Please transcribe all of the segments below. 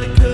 like a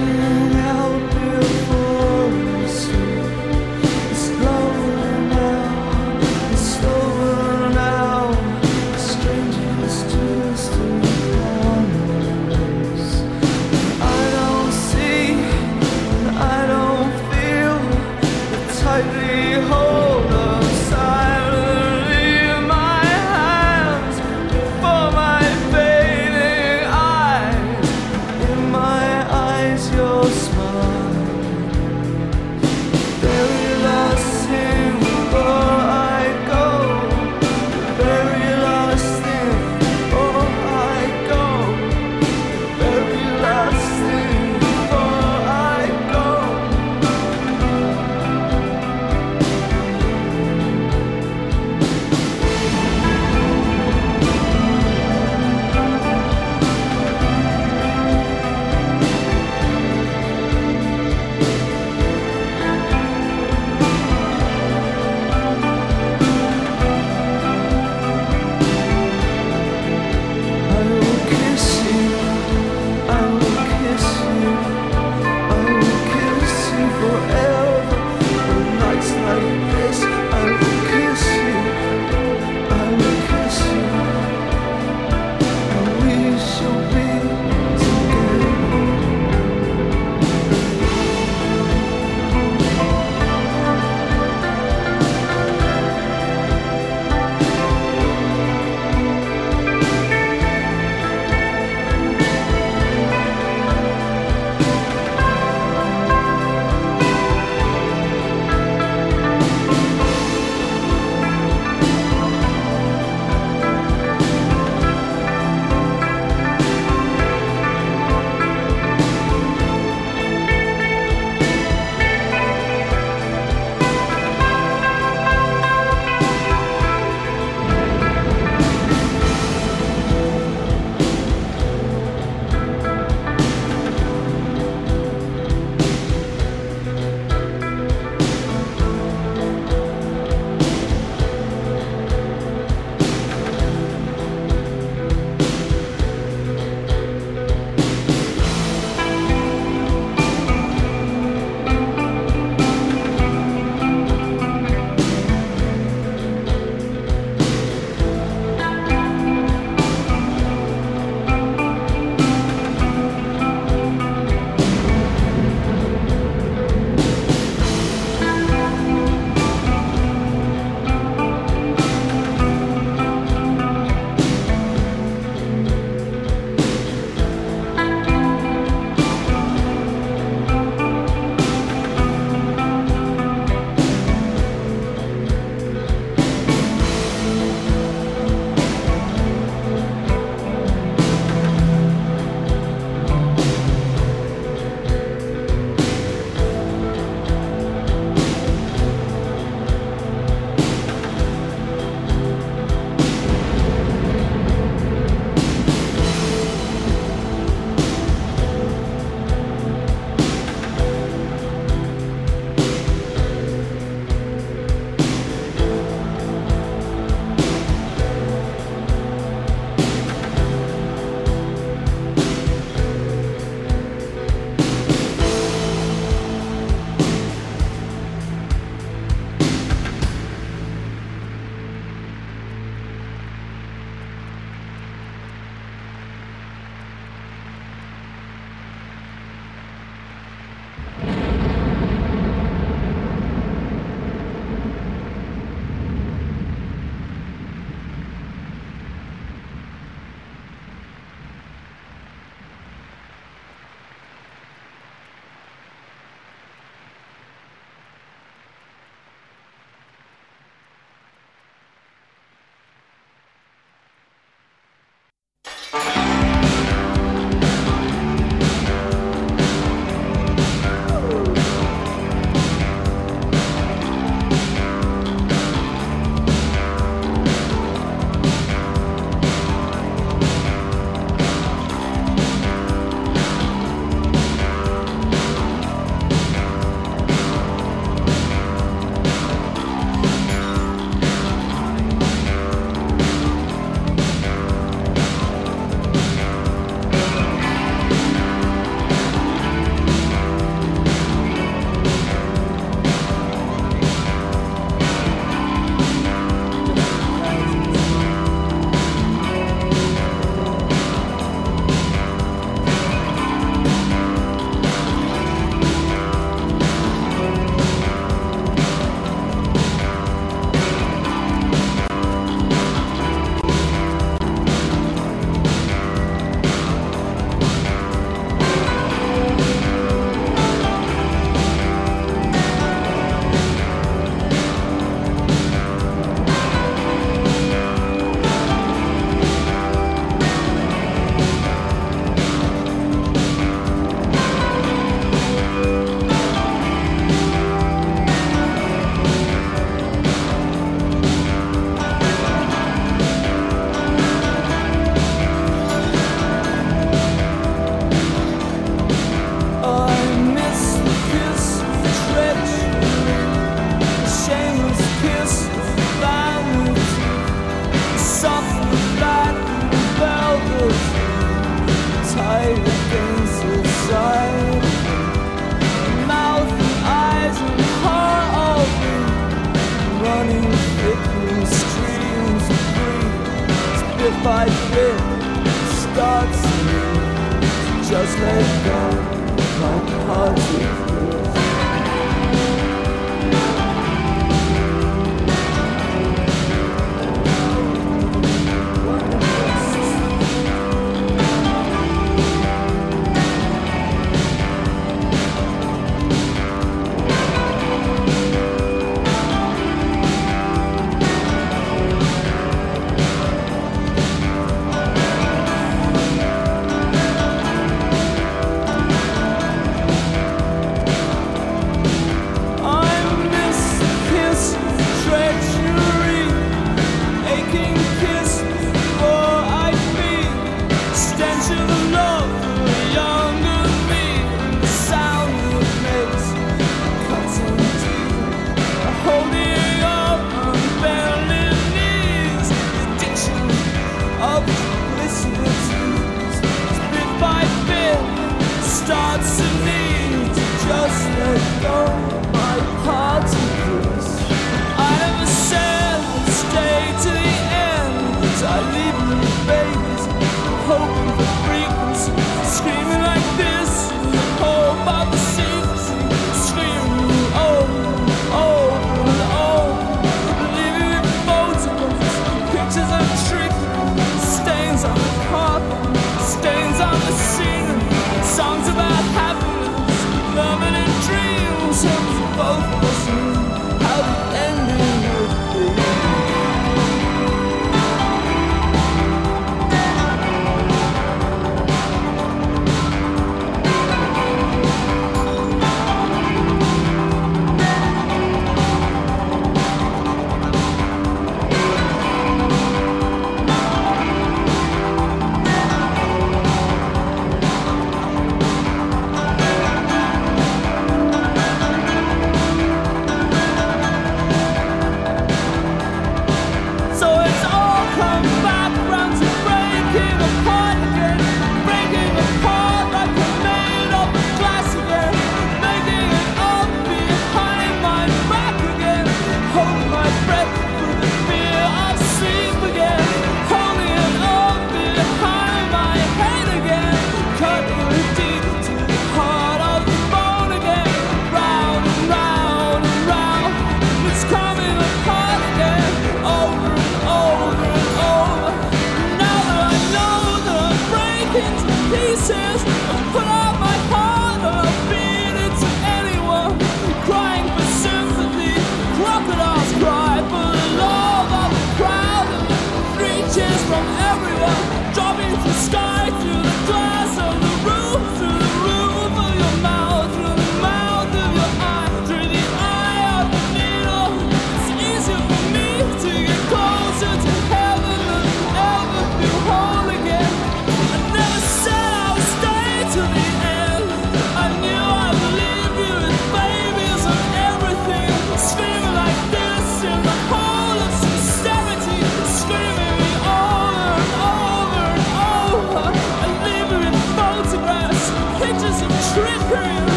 Reaching